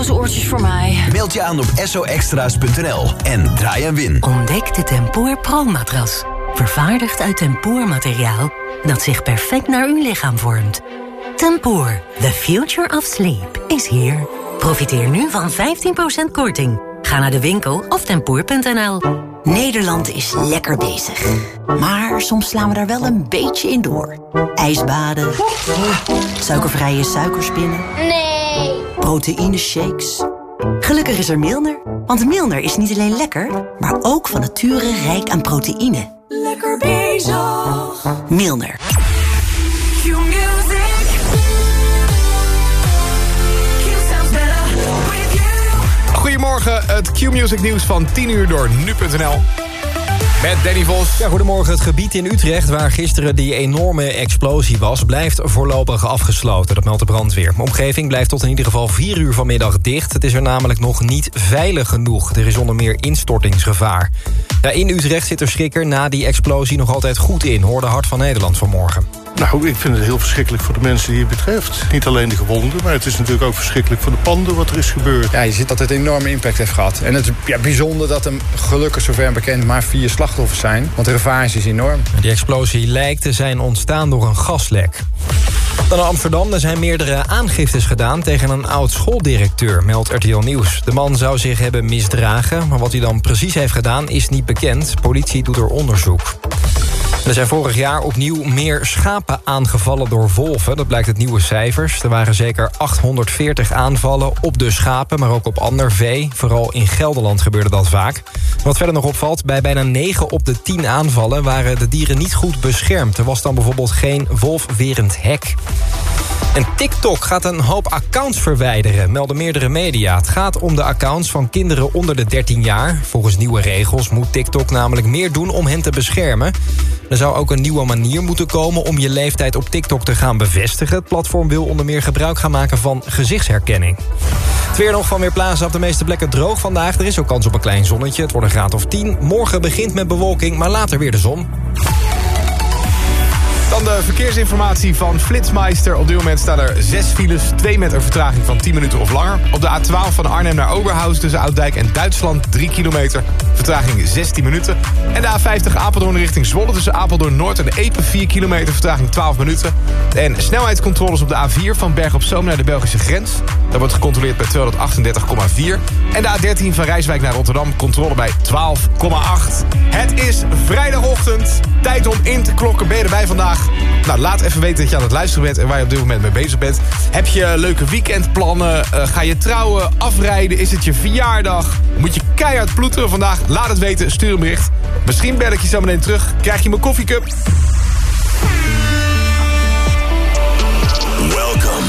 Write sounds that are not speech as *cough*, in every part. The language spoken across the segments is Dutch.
oortjes voor mij. Meld je aan op soextras.nl en draai en win. Ontdek de Tempoor Pro-matras. Vervaardigd uit tempoormateriaal dat zich perfect naar uw lichaam vormt. Tempoor, the future of sleep, is here. Profiteer nu van 15% korting. Ga naar de winkel of tempoor.nl. Nederland is lekker bezig. Maar soms slaan we daar wel een beetje in door. Ijsbaden. Suikervrije suikerspinnen. Nee. Proteïneshakes. Gelukkig is er Milner. Want Milner is niet alleen lekker, maar ook van nature rijk aan proteïne. Lekker bezig. Milner. Goedemorgen, het Q-Music nieuws van 10 uur door nu.nl. Met Danny Vos. Ja, goedemorgen. Het gebied in Utrecht waar gisteren die enorme explosie was... blijft voorlopig afgesloten, dat meldt de brandweer. De omgeving blijft tot in ieder geval 4 uur vanmiddag dicht. Het is er namelijk nog niet veilig genoeg. Er is onder meer instortingsgevaar. Ja, in Utrecht zit er schrikker na die explosie nog altijd goed in... hoorde Hart van Nederland vanmorgen. Nou, ik vind het heel verschrikkelijk voor de mensen die het betreft. Niet alleen de gewonden, maar het is natuurlijk ook verschrikkelijk voor de panden wat er is gebeurd. Ja, je ziet dat het een enorme impact heeft gehad. En het is ja, bijzonder dat er gelukkig zover bekend maar vier slachtoffers zijn. Want de ravage is enorm. Die explosie lijkt te zijn ontstaan door een gaslek. Dan naar Amsterdam. Er zijn meerdere aangiftes gedaan tegen een oud schooldirecteur, meldt RTL Nieuws. De man zou zich hebben misdragen, maar wat hij dan precies heeft gedaan is niet bekend. Politie doet er onderzoek. Er zijn vorig jaar opnieuw meer schapen aangevallen door wolven. Dat blijkt uit nieuwe cijfers. Er waren zeker 840 aanvallen op de schapen, maar ook op ander vee. Vooral in Gelderland gebeurde dat vaak. Wat verder nog opvalt, bij bijna 9 op de 10 aanvallen... waren de dieren niet goed beschermd. Er was dan bijvoorbeeld geen wolfwerend hek. En TikTok gaat een hoop accounts verwijderen, melden meerdere media. Het gaat om de accounts van kinderen onder de 13 jaar. Volgens nieuwe regels moet TikTok namelijk meer doen om hen te beschermen. Er zou ook een nieuwe manier moeten komen om je leeftijd op TikTok te gaan bevestigen. Het platform wil onder meer gebruik gaan maken van gezichtsherkenning. Het weer nog van weer plaatsen op de meeste plekken droog vandaag. Er is ook kans op een klein zonnetje. Het wordt een graad of 10. Morgen begint met bewolking, maar later weer de zon. Dan de verkeersinformatie van Flitsmeister. Op dit moment staan er zes files, twee met een vertraging van 10 minuten of langer. Op de A12 van Arnhem naar Oberhaus tussen Ouddijk en Duitsland 3 kilometer. Vertraging 16 minuten. En de A50 Apeldoorn richting Zwolle tussen Apeldoorn Noord en Epe 4 kilometer. Vertraging 12 minuten. En snelheidscontroles op de A4 van Berg op Zoom naar de Belgische grens. Daar wordt gecontroleerd bij 238,4. En de A13 van Rijswijk naar Rotterdam. Controle bij 12,8. Het is vrijdagochtend. Tijd om in te klokken. Ben je erbij vandaag? Nou, laat even weten dat je aan het luisteren bent en waar je op dit moment mee bezig bent. Heb je leuke weekendplannen? Uh, ga je trouwen? Afrijden? Is het je verjaardag? Moet je keihard ploeteren vandaag? Laat het weten, stuur een bericht. Misschien bel ik je zo meteen terug. Krijg je mijn koffiecup? Welcome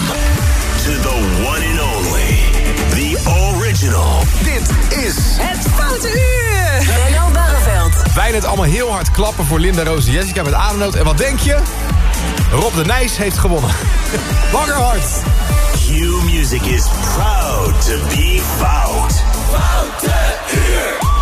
to the one and only, the original. Dit is Het Foute Uur. Wij net allemaal heel hard klappen voor Linda Roos en Jessica met Adenoot. En wat denk je? Rob de Nijs heeft gewonnen. *laughs* Wakker hard. Q Music is proud to be fout. Uur.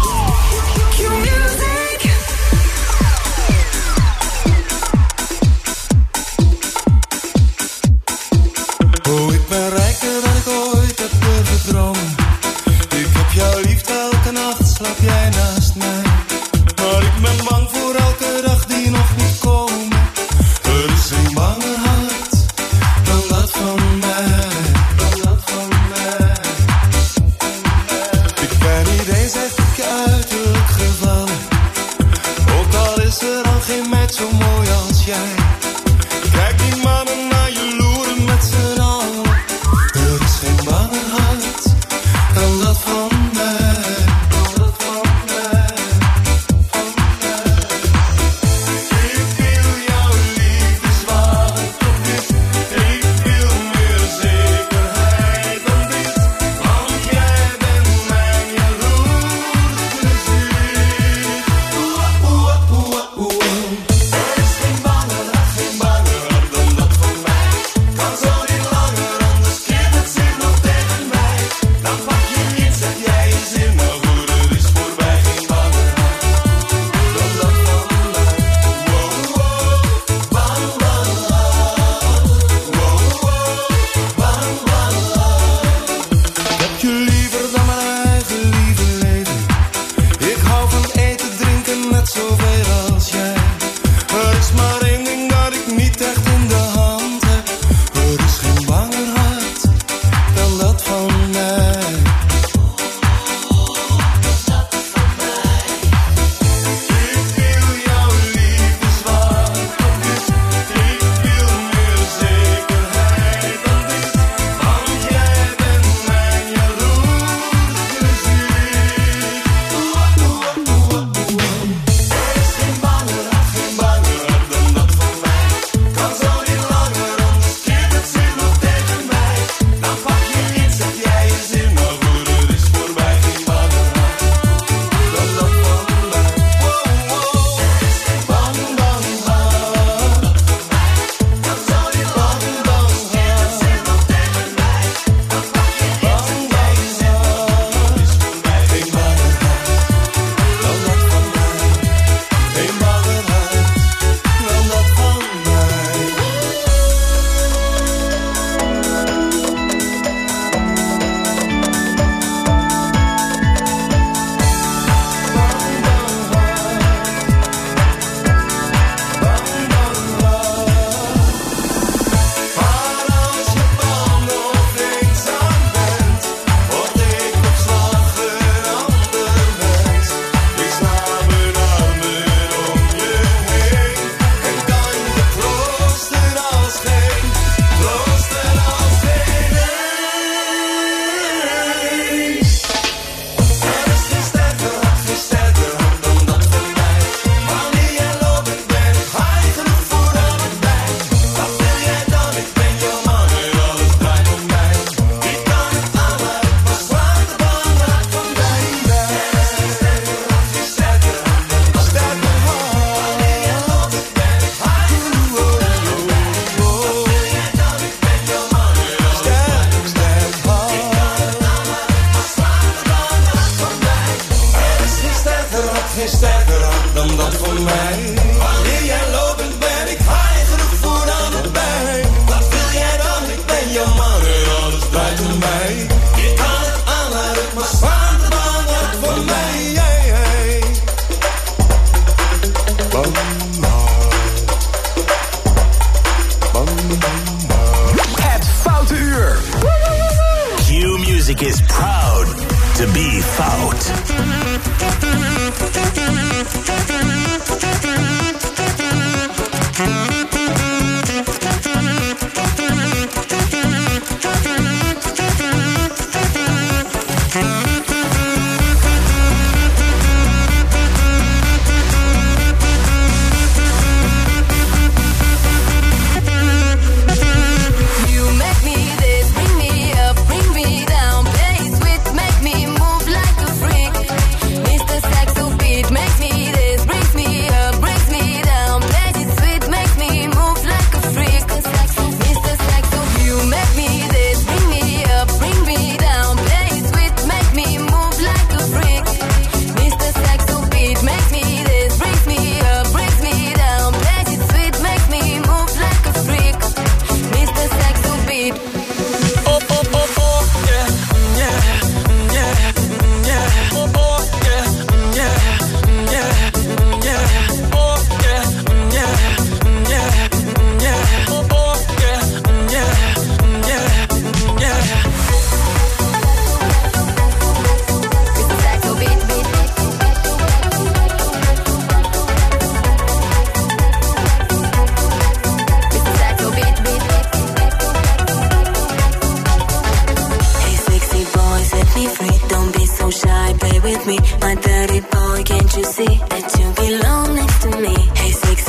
mij. Je kan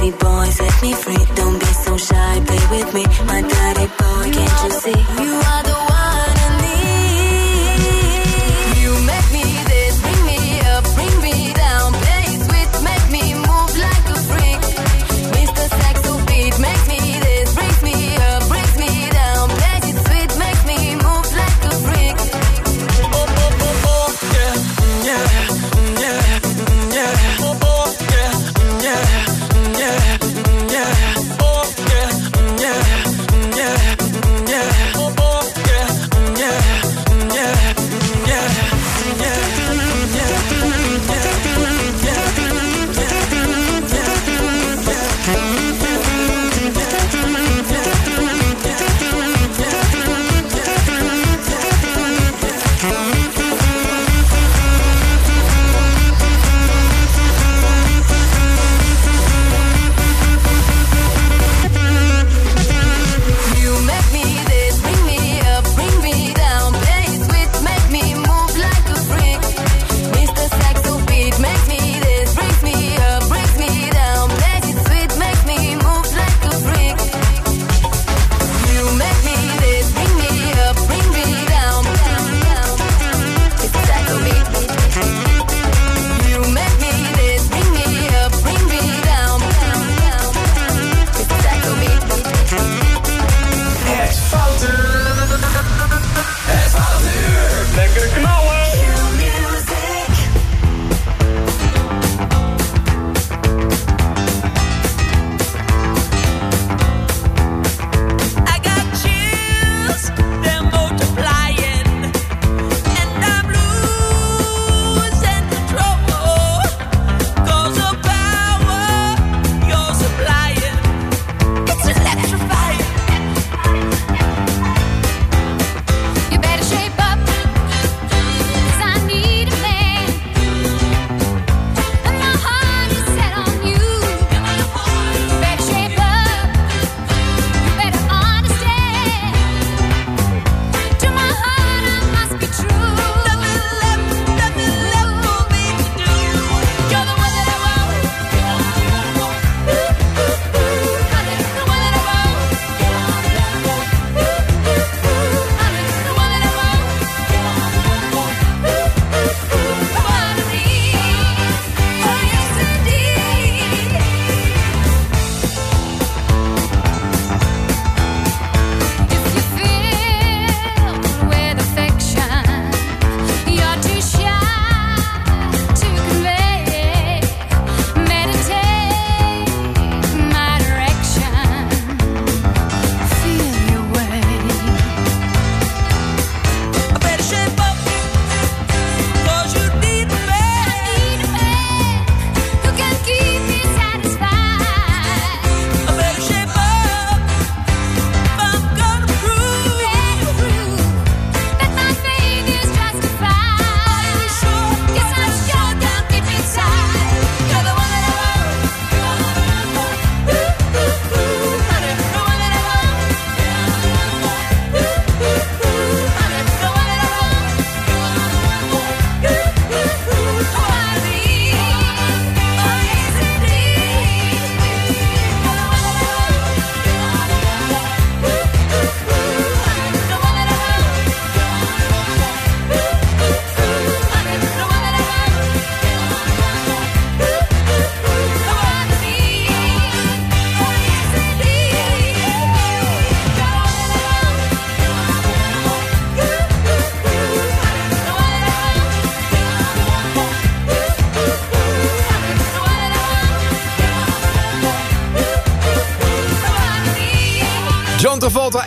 Boys, boy, set me free. Don't be so shy, play with me. My daddy boy, can't you see?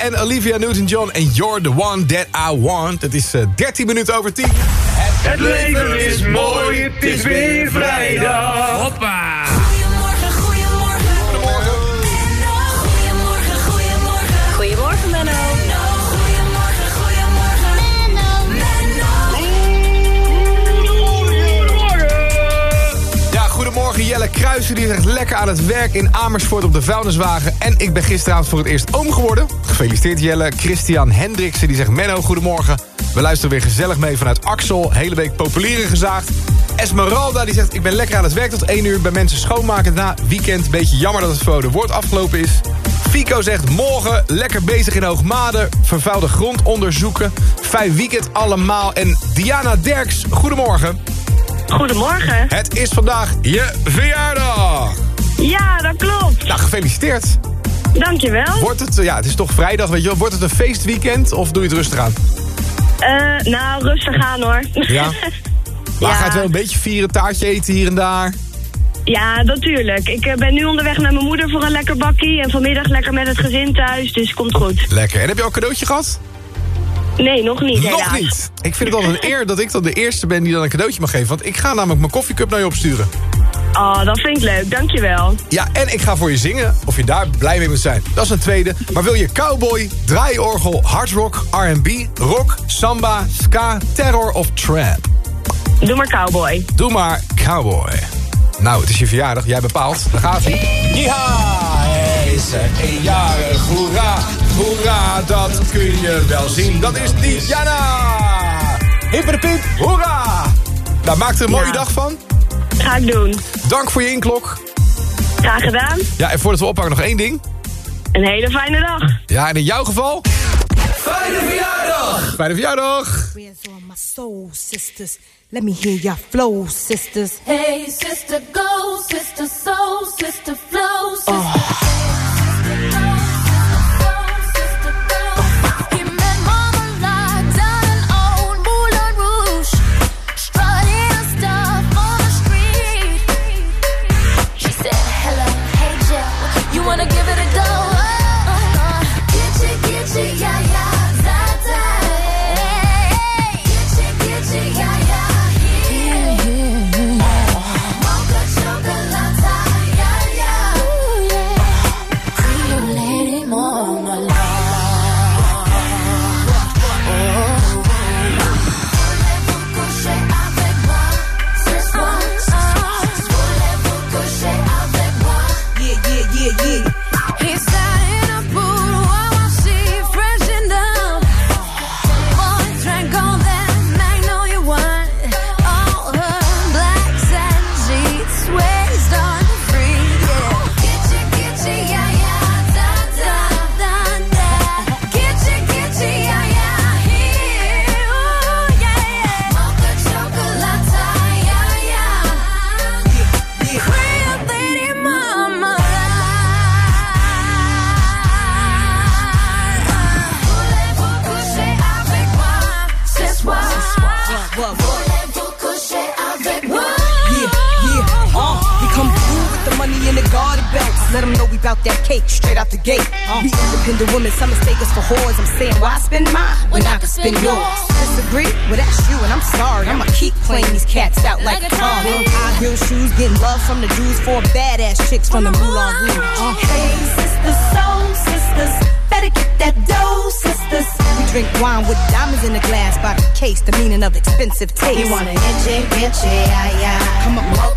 En Olivia Newton-John en You're the One That I Want. Het is eh, 13 minuten over 10. Het leven is mooi, het is weer vrijdag. Hoppa! Jelle Kruijsen. Die echt lekker aan het werk in Amersfoort op de vuilniswagen. En ik ben gisteravond voor het eerst oom geworden. Gefeliciteerd Jelle. Christian Hendriksen die zegt Menno, goedemorgen. We luisteren weer gezellig mee vanuit Axel. Hele week populieren gezaagd. Esmeralda die zegt ik ben lekker aan het werk tot 1 uur bij mensen schoonmaken na weekend. Beetje jammer dat het verboden woord afgelopen is. Fico zegt morgen lekker bezig in Hoogmade. Vervuilde grond onderzoeken. Vijf weekend allemaal. En Diana Derks, goedemorgen. Goedemorgen. Het is vandaag je verjaardag. Ja, dat klopt. Nou, gefeliciteerd. Dankjewel. Wordt het, ja, het is toch vrijdag, weet je wel. Wordt het een feestweekend of doe je het rustig aan? Eh, nou, rustig aan hoor. Ja? *laughs* Maar Ja. gaat wel een beetje vieren, taartje eten hier en daar? Ja, natuurlijk. Ik eh, ben nu onderweg naar mijn moeder voor een lekker bakkie. En vanmiddag lekker met het gezin thuis, dus komt goed. Lekker. En heb je al een cadeautje gehad? Nee, nog niet Nog helaas. niet. Ik vind het al een eer dat ik dan de eerste ben die dan een cadeautje mag geven. Want ik ga namelijk mijn koffiecup naar je opsturen. Oh, dat vind ik leuk. Dankjewel. Ja, en ik ga voor je zingen. Of je daar blij mee moet zijn. Dat is een tweede. Maar wil je cowboy, draaiorgel, hardrock, R&B, rock, samba, ska, terror of trap? Doe maar cowboy. Doe maar cowboy. Nou, het is je verjaardag. Jij bepaalt. Daar gaat hij. Is eenjarig. Hoera, hoera, dat kun je wel zien. Dat is Diana. Hipperpiep, hoera. Nou, maak er een mooie Ja. dag van. Ga ik doen. Dank voor je inklok. Graag gedaan. Ja, en voordat we oppakken nog één ding. Een hele fijne dag. Ja, en in jouw geval... Fijne verjaardag! Fijne verjaardag. My soul, sisters. Let me hear your flow, sisters. Hey, sister, go, sister, soul, sister, flow, sister. He from the Moulin Rouge. Uh, Hey, sisters, soul sisters, better get that dough, sisters. we drink wine with diamonds in the glass by the case, the meaning of expensive taste. You want an itchy, itchy, yeah, yeah. Come on.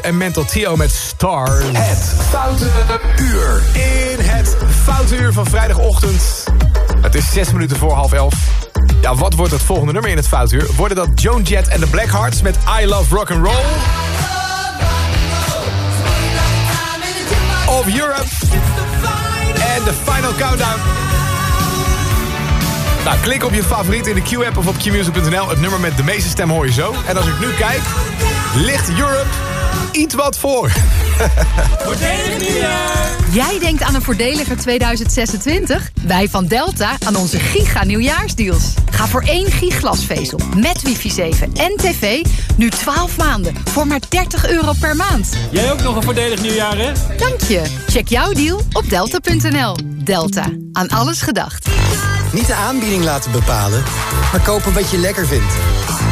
En Mental Trio met Stars. Het Foute Uur. In het Foute Uur van vrijdagochtend. Het is zes minuten voor half elf. Ja, wat wordt het volgende nummer in het Foute Uur? Worden dat Joan Jett en de Blackhearts met I Love Rock and Roll? Of Europe. En de Final Countdown. Nou, klik op je favoriet in de Q-app of op qmusic.nl. Het nummer met de meeste stemmen hoor je zo. En als ik nu kijk, ligt Europe iets wat voor. Voordelig *laughs* nieuwjaar! Jij denkt aan een voordeliger 2026? Wij van Delta aan onze giga nieuwjaarsdeals. Ga voor één giglasvezel met wifi 7 en tv nu 12 maanden voor maar 30 euro per maand. Jij ook nog een voordelig nieuwjaar, hè? Dank je. Check jouw deal op delta.nl. Delta. Aan alles gedacht. Niet de aanbieding laten bepalen, maar kopen wat je lekker vindt.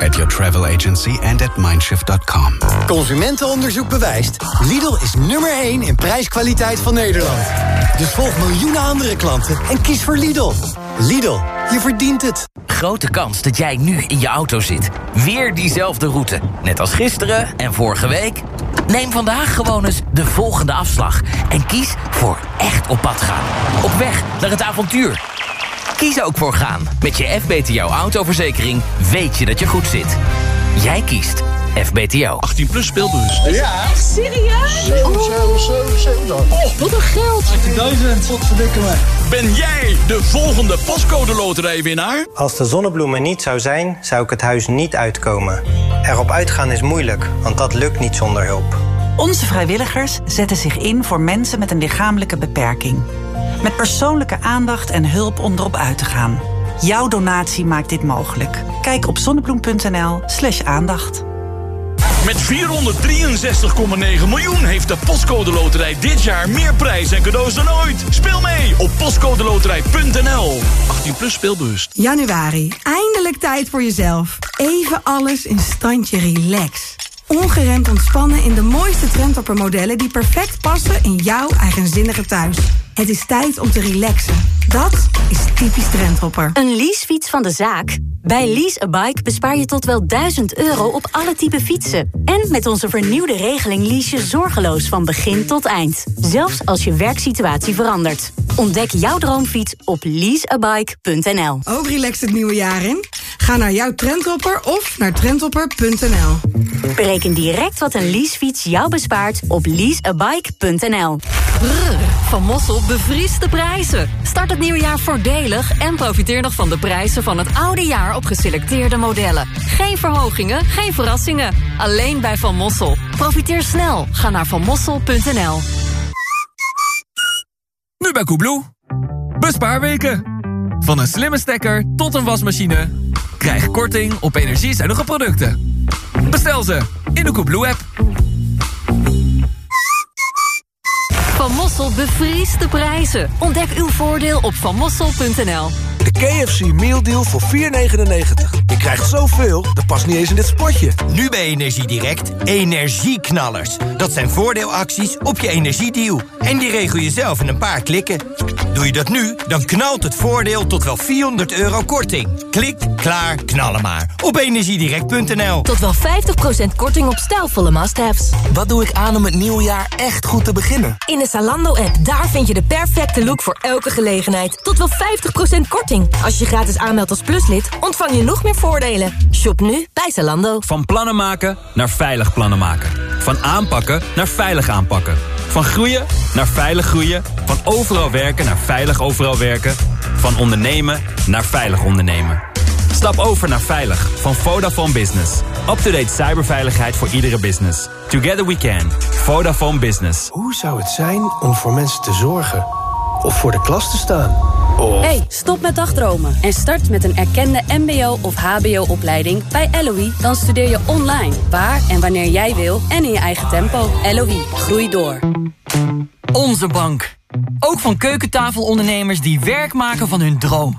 At your travel agency and at mindshift.com. Consumentenonderzoek bewijst. Lidl is nummer 1 in prijskwaliteit van Nederland. Dus volg miljoenen andere klanten en kies voor Lidl. Lidl, je verdient het. Grote kans dat jij nu in je auto zit. Weer diezelfde route. Net als gisteren en vorige week. Neem vandaag gewoon eens de volgende afslag. En kies voor echt op pad gaan. Op weg naar het avontuur. Kies ook voor gaan. Met je FBTO autoverzekering weet je dat je goed zit. Jij kiest FBTO. 18 plus speelbus. Ja. Echt serieus? 7, 7, 7, 7 dan. Oh, wat een geld. 18.000. Wat verdikken me. Ben jij de volgende pascode loterijwinnaar? Als de zonnebloemen niet zou zijn, zou ik het huis niet uitkomen. Erop uitgaan is moeilijk, want dat lukt niet zonder hulp. Onze vrijwilligers zetten zich in voor mensen met een lichamelijke beperking. Met persoonlijke aandacht en hulp om erop uit te gaan. Jouw donatie maakt dit mogelijk. Kijk op zonnebloem.nl slash aandacht. Met 463,9 miljoen heeft de Postcode Loterij dit jaar meer prijs en cadeaus dan ooit. Speel mee op postcodeloterij.nl. 18 plus speelbewust. Januari, eindelijk tijd voor jezelf. Even alles in standje relax. Ongeremd ontspannen in de mooiste trendtoppermodellen die perfect passen in jouw eigenzinnige thuis. Het is tijd om te relaxen. Dat is typisch Trendhopper. Een leasefiets van de zaak? Bij Lease a Bike bespaar je tot wel 1000 euro op alle type fietsen. En met onze vernieuwde regeling lease je zorgeloos van begin tot eind. Zelfs als je werksituatie verandert. Ontdek jouw droomfiets op leaseabike.nl. Ook relaxed het nieuwe jaar in? Ga naar jouw Trendhopper of naar trendhopper.nl. Bereken direct wat een leasefiets jou bespaart op leaseabike.nl. Van Mossel bevriest de prijzen. Start het nieuwe jaar voordelig en profiteer nog van de prijzen van het oude jaar op geselecteerde modellen. Geen verhogingen, geen verrassingen. Alleen bij Van Mossel. Profiteer snel. Ga naar vanmossel.nl. Nu bij Koebloe. Bespaarweken. Van een slimme stekker tot een wasmachine. Krijg korting op energiezuinige producten. Bestel ze in de Koebloe-app. Van Mossel bevriest de prijzen. Ontdek uw voordeel op vanmossel.nl. De KFC Meal Deal voor 4,99. Je krijgt zoveel, dat past niet eens in dit spotje. Nu bij Energiedirect, energieknallers. Dat zijn voordeelacties op je energiedeal. En die regel je zelf in een paar klikken. Doe je dat nu, dan knalt het voordeel tot wel 400 euro korting. Klik, klaar, knallen maar. Op energiedirect.nl Tot wel 50% korting op stijlvolle must-haves. Wat doe ik aan om het nieuwe jaar echt goed te beginnen? In de Zalando-app, daar vind je de perfecte look voor elke gelegenheid. Tot wel 50% korting. Als je gratis aanmeldt als pluslid, ontvang je nog meer voordelen. Shop nu bij Zalando. Van plannen maken naar veilig plannen maken. Van aanpakken naar veilig aanpakken. Van groeien naar veilig groeien. Van overal werken naar veilig overal werken. Van ondernemen naar veilig ondernemen. Stap over naar Veilig van Vodafone Business. Up-to-date cyberveiligheid voor iedere business. Together we can. Vodafone Business. Hoe zou het zijn om voor mensen te zorgen? Of voor de klas te staan? Of... Hey, stop met dagdromen en start met een erkende mbo- of hbo-opleiding bij LOE. Dan studeer je online, waar en wanneer jij wil en in je eigen tempo. LOE, groei door. Onze bank. Ook van keukentafelondernemers die werk maken van hun droom.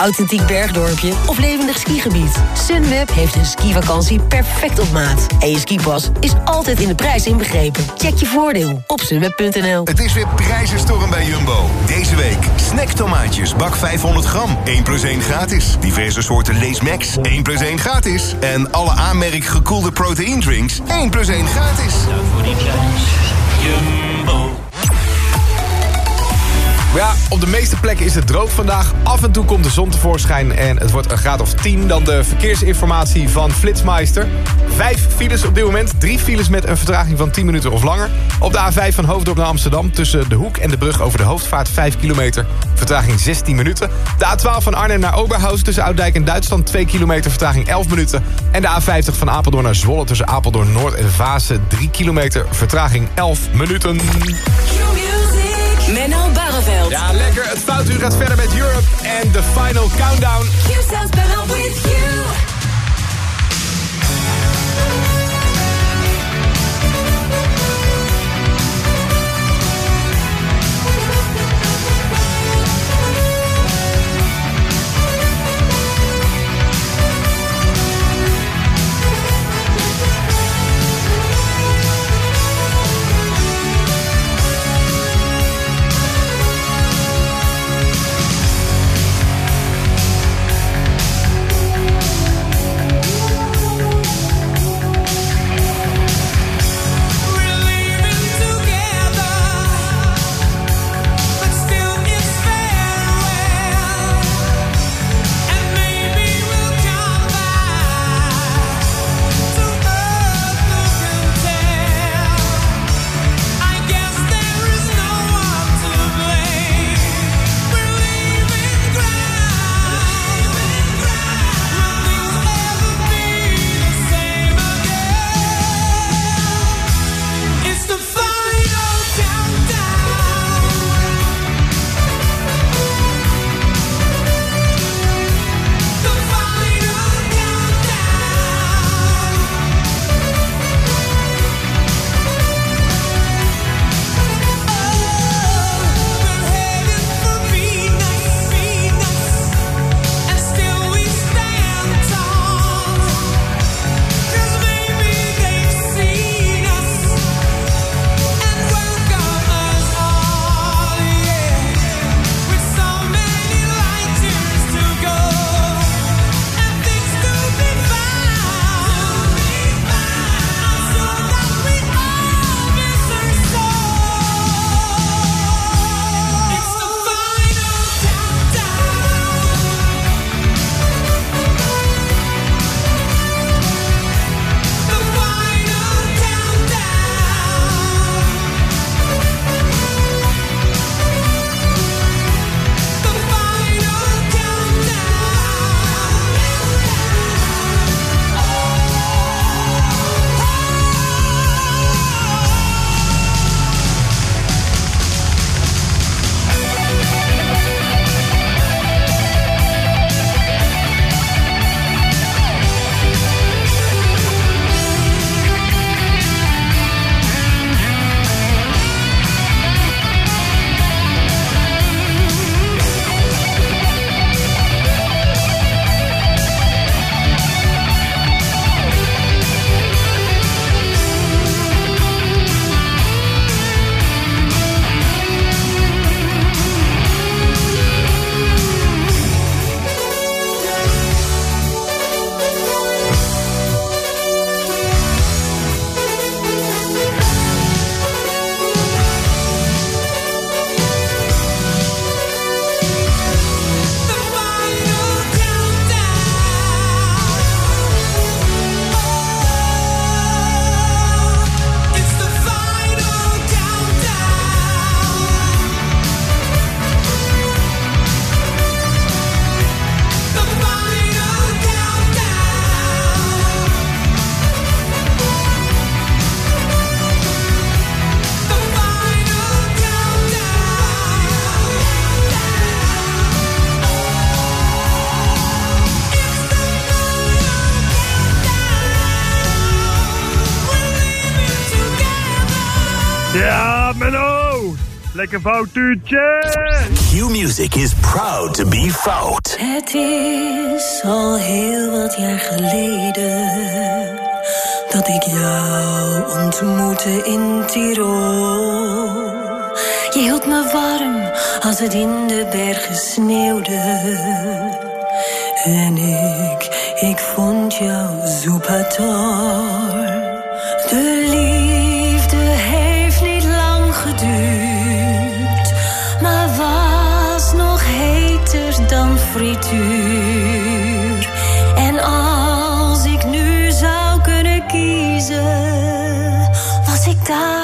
Authentiek bergdorpje of levendig skigebied. Sunweb heeft een skivakantie perfect op maat. En je skipas is altijd in de prijs inbegrepen. Check je voordeel op sunweb.nl. Het is weer prijzenstorm bij Jumbo. Deze week snacktomaatjes, bak 500 gram, 1 plus 1 gratis. Diverse soorten Lees Max, 1 plus 1 gratis. En alle aanmerk gekoelde proteïndrinks, 1 plus 1 gratis. Nou, voor die prijs. Jumbo. Ja, op de meeste plekken is het droog vandaag. Af en toe komt de zon tevoorschijn en het wordt een graad of 10. Dan de verkeersinformatie van Flitsmeister. Vijf files op dit moment. Drie files met een vertraging van 10 minuten of langer. Op de A5 van Hoofddorp naar Amsterdam tussen de Hoek en de brug over de Hoofdvaart 5 kilometer. Vertraging 16 minuten. De A12 van Arnhem naar Oberhaus tussen Ouddijk en Duitsland 2 kilometer. Vertraging 11 minuten. En de A50 van Apeldoorn naar Zwolle tussen Apeldoorn Noord en Vaassen 3 kilometer. Vertraging 11 minuten. Ja, lekker. Het foutuur gaat verder met Europe en de final countdown. Q sounds better with you. Lekker! Q-Music is proud to be fout. Het is al heel wat jaar geleden dat ik jou ontmoette in Tirol. Je hield me warm als het in de bergen sneeuwde. En ik, ik vond jou super En als ik nu zou kunnen kiezen, was ik daar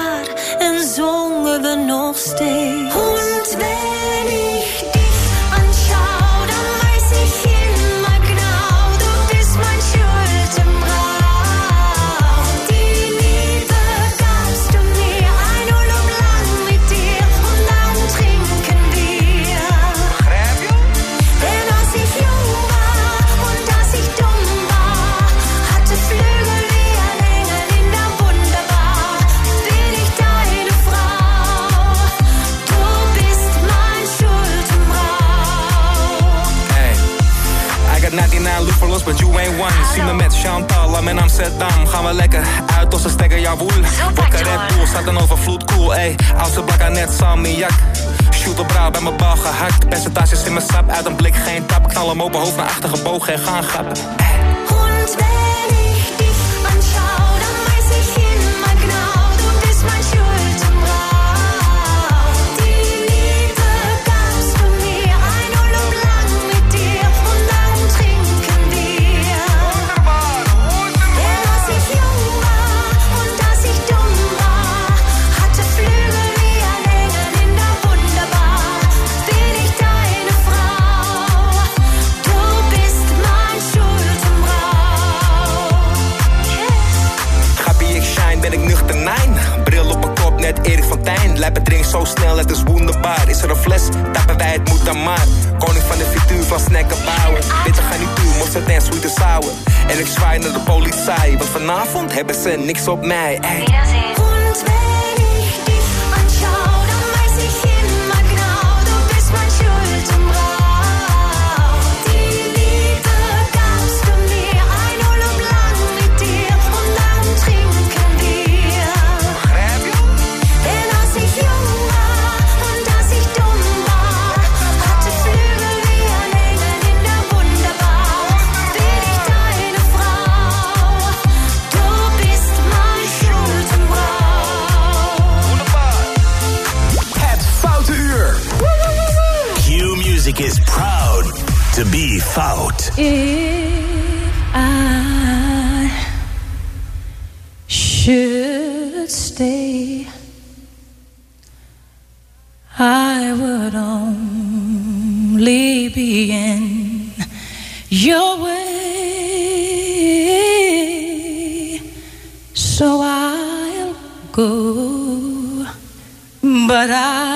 But you ain't one. Zie me met Chantal, I'm in Amsterdam. Gaan we lekker uit als een stekker, jawoel. Wakker Red Bull, staat een overvloed, cool, ey. Als ze blakken net salmiak. Shoot op bij mijn bal gehakt. Percentages in mijn sap, uit een blik geen tap. Knal hem open hoofd naar achter gebogen en gaan grappen. Lijp het drink zo snel, het is wonderbaar. Is er een fles, tappen wij het moet dan maar. Koning van de frituur van snacken bouwen. Witte garnituur, mosterd en sweet and sour. En ik zwaai naar de politie, want vanavond hebben ze niks op mij. Fout. If I should stay, I would only be in your way. So I'll go, but I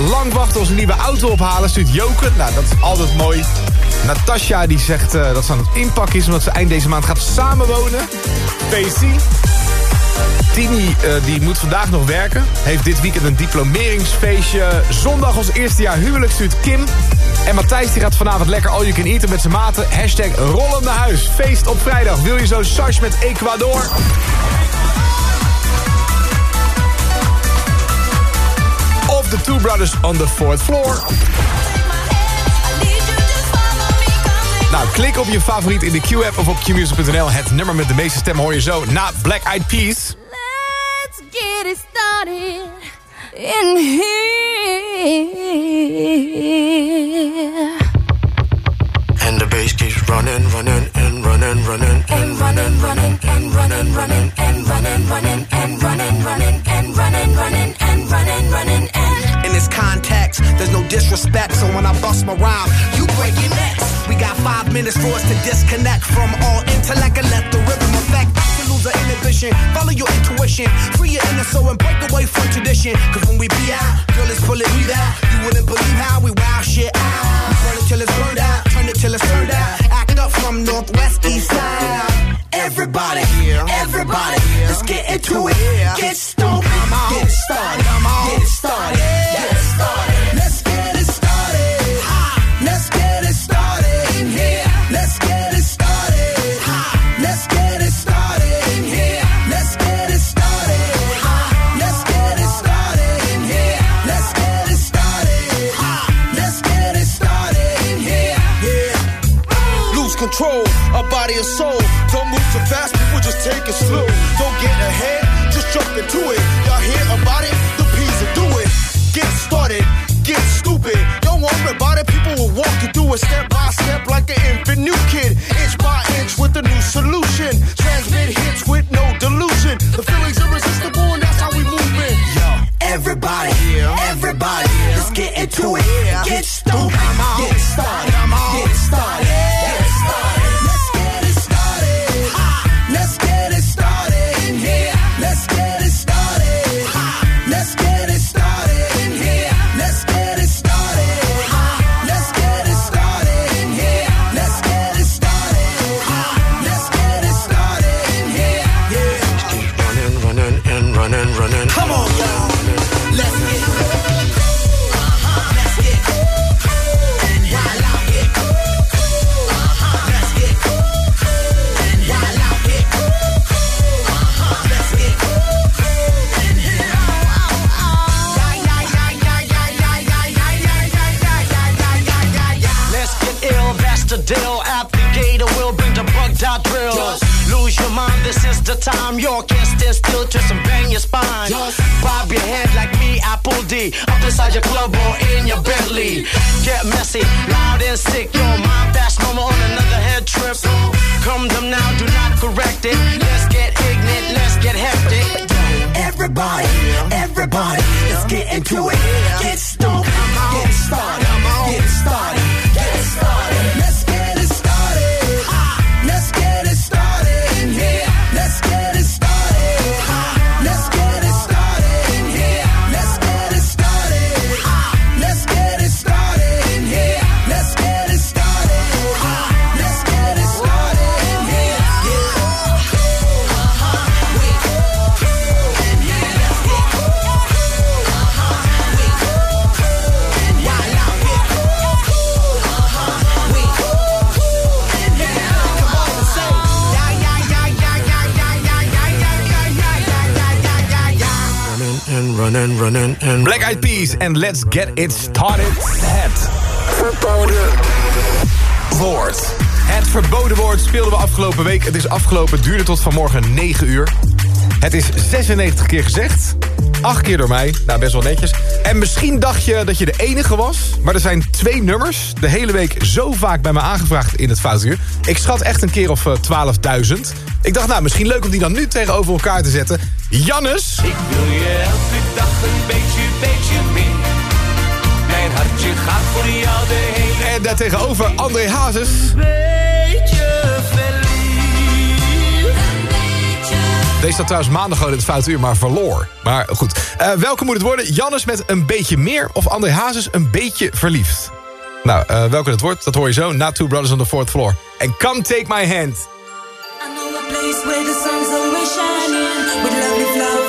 lang wachten onze nieuwe auto ophalen, stuurt Joken. Nou, dat is altijd mooi. Natasja die zegt eh, dat ze aan het inpakken is omdat ze eind deze maand gaat samenwonen. PC. Tini eh, die moet vandaag nog werken. Heeft dit weekend een diplomeringsfeestje. Zondag ons eerste jaar huwelijk stuurt Kim. En Matthijs die gaat vanavond lekker all you can eaten met zijn maten. Hashtag Rollende huis. Feest op vrijdag. Wil je zo sars met Ecuador? De the Two Brothers on the Fourth Floor. Nou, klik op je favoriet in de Q-app of op qmusic.nl. Het nummer met de meeste stem. hoor je zo na Black Eyed Peas. action. Cause when we be out, girl, it's full of weed out. You wouldn't believe how we wow shit out. We burn it till it's burned out, turn it till it's turned out. Act up from Northwest East Side. Everybody, everybody, let's get into it. Get a step bugged drills. Lose your mind, this is the time. You can't stand still, twist and bang your spine. Bob your head like me, Apple D. Up inside your club or in your Bentley. Get messy, loud and sick. Your mind fast, no more on another head trip. Come them now, do not correct it. Let's get ignorant, let's get hectic. Everybody, everybody, let's get into it. Get stoned, get started, get started, running, running, and Black Eyed Peas en Let's Get It Started. Het verboden woord. Het verboden woord speelden we afgelopen week. Het is afgelopen, duurde tot vanmorgen 9 uur. Het is 96 keer gezegd. 8 keer door mij, nou best wel netjes. En misschien dacht je dat je de enige was. Maar er zijn twee nummers de hele week zo vaak bij me aangevraagd in het foutuur. Ik schat echt een keer of eh, 12.000. Ik dacht nou, misschien leuk om die dan nu tegenover elkaar te zetten. Jannes. Ik wil je elke dag een beetje, beetje meer. Mijn hartje gaat voor jou de hele En daartegenover André Hazes. beetje Deze staat trouwens maandag al in het foute uur, maar verloor. Maar goed. Eh, welke moet het worden? Jannes met een beetje meer of André Hazes een beetje verliefd? Nou, eh, welke het wordt, dat hoor je zo. Na Two Brothers on the Fourth Floor. En Come Take My Hand. place where the sun's always shining with lovely flowers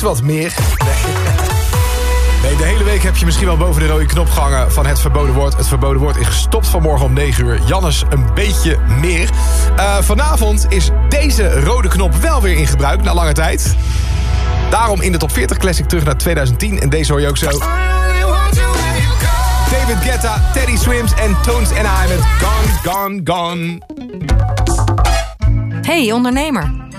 wat meer. *laughs* Nee, de hele week heb je misschien wel boven de rode knop gehangen van het verboden woord. Het verboden woord is gestopt vanmorgen om 9 uur. Jannes een beetje meer. Eh, vanavond is deze rode knop wel weer in gebruik na lange tijd. Daarom in de top 40 classic terug naar 2010. En deze hoor je ook zo. David Guetta, Teddy Swims en Tones en I met Gone, Gone, Gone. Hey ondernemer,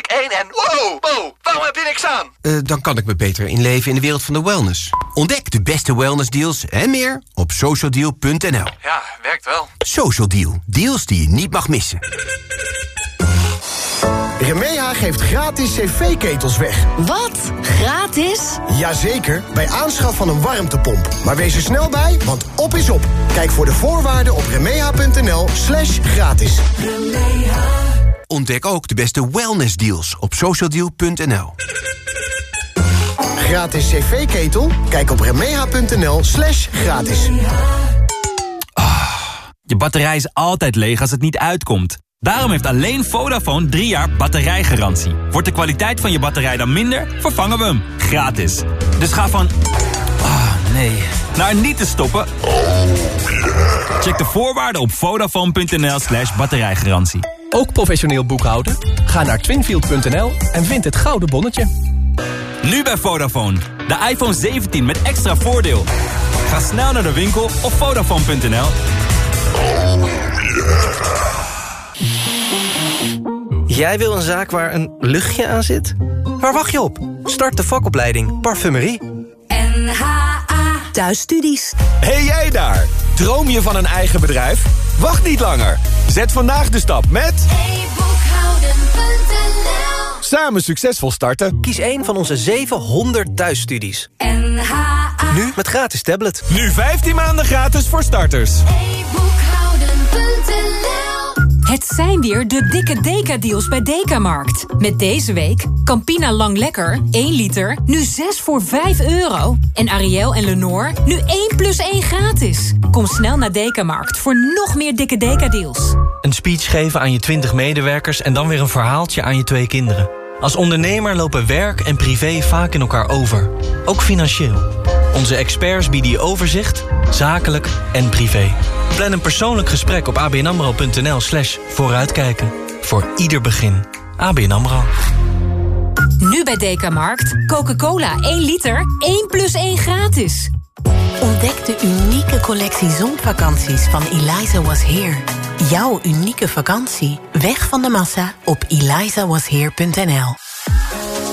Steek 1 en... Wow, wow, waarom heb je niks aan? Eh, dan kan ik me beter inleven in de wereld van de wellness. Ontdek de beste wellnessdeals en meer op socialdeal.nl. Ja, werkt wel. Social Deal, deals die je niet mag missen. Remeha geeft gratis cv-ketels weg. Wat? Gratis? Jazeker, bij aanschaf van een warmtepomp. Maar wees er snel bij, want op is op. Kijk voor de voorwaarden op remeha.nl slash gratis. Ontdek ook de beste wellnessdeals op socialdeal.nl. Gratis cv-ketel? Kijk op remeha.nl slash gratis. Je batterij is altijd leeg als het niet uitkomt. Daarom heeft alleen Vodafone 3 jaar batterijgarantie. Wordt de kwaliteit van je batterij dan minder, vervangen we hem. Gratis. Dus ga van... Ah, nee. Naar niet te stoppen. Check de voorwaarden op vodafone.nl slash batterijgarantie. Ook professioneel boekhouden? Ga naar twinfield.nl en vind het gouden bonnetje. Nu bij Vodafone. De iPhone 17 met extra voordeel. Ga snel naar de winkel op vodafone.nl. Jij wil een zaak waar een luchtje aan zit? Waar wacht je op? Start de vakopleiding Parfumerie. NHA Thuisstudies. Hey jij daar! Droom je van een eigen bedrijf? Wacht niet langer. Zet vandaag de stap met... Samen succesvol starten. Kies een van onze 700 thuisstudies. NHA Nu met gratis tablet. Nu 15 maanden gratis voor starters. Het zijn weer de dikke Deka-deals bij Dekamarkt. Met deze week Campina Lang Lekker, 1 liter, nu 6 voor 5 euro. En Ariel en Lenore, nu 1 plus 1 gratis. Kom snel naar Dekamarkt voor nog meer dikke Deka-deals. Een speech geven aan je 20 medewerkers... en dan weer een verhaaltje aan je twee kinderen. Als ondernemer lopen werk en privé vaak in elkaar over. Ook financieel. Onze experts bieden je overzicht, zakelijk en privé. Plan een persoonlijk gesprek op abnamro.nl slash vooruitkijken. Voor ieder begin. ABN AMRO. Nu bij Dekamarkt, Coca-Cola 1 liter, 1 plus 1 gratis. Ontdek de unieke collectie zonvakanties van Eliza Was Here. Jouw unieke vakantie. Weg van de massa op elizawasheer.nl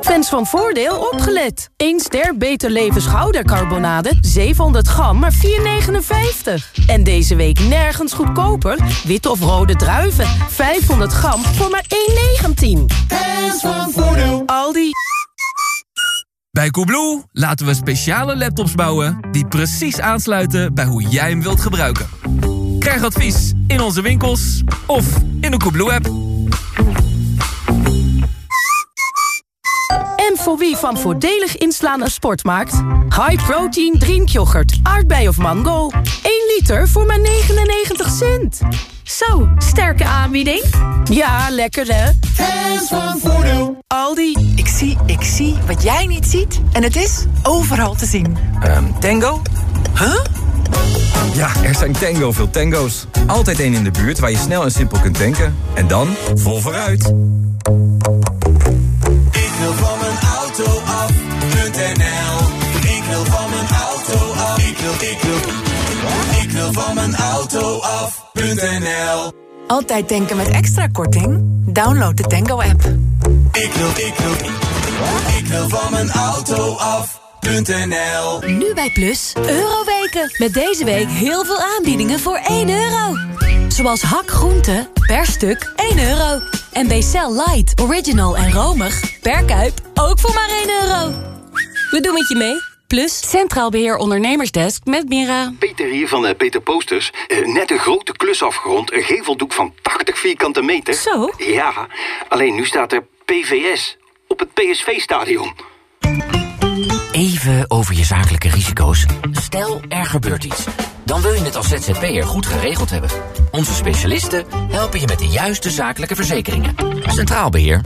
Fans van Voordeel opgelet. 1 ster Beter Leven schoudercarbonade, 700 gram, maar 4,59. En deze week nergens goedkoper. Witte of rode druiven, 500 gram voor maar 1,19. Fans van Voordeel. Aldi. Bij Coolblue laten we speciale laptops bouwen... die precies aansluiten bij hoe jij hem wilt gebruiken. Krijg advies in onze winkels of in de Coolblue-app. En voor wie van voordelig inslaan een sport maakt? High protein drinkyoghurt, aardbei of mango. 1 liter voor maar 99 cent. Zo, sterke aanbieding. Ja, lekker hè? Fans van Voordeel. Aldi. Ik zie, ik zie wat jij niet ziet. En het is overal te zien. Ehm, tango? Huh? Ja, er zijn tango veel tango's. Altijd één in de buurt waar je snel en simpel kunt tanken. En dan vol vooruit. Van mijn auto af.nl Altijd denken met extra korting? Download de Tango-app. Ik wil, ik wil, ik wil van mijn auto af.nl Nu bij Plus, Euroweken. Met deze week heel veel aanbiedingen voor 1 euro. Zoals hak groente, per stuk 1 euro. En Bcel Light, Original en Romig, per kuip, ook voor maar 1 euro. We doen het je mee. Plus Centraal Beheer Ondernemersdesk met Mira. Peter hier van eh, Peter Posters. Eh, net een grote klus afgerond. Een geveldoek van 80 vierkante meter. Zo? Ja, alleen nu staat er PVS op het PSV-stadion. Even over je zakelijke risico's. Stel, er gebeurt iets. Dan wil je het als ZZP'er goed geregeld hebben. Onze specialisten helpen je met de juiste zakelijke verzekeringen. Centraal Beheer.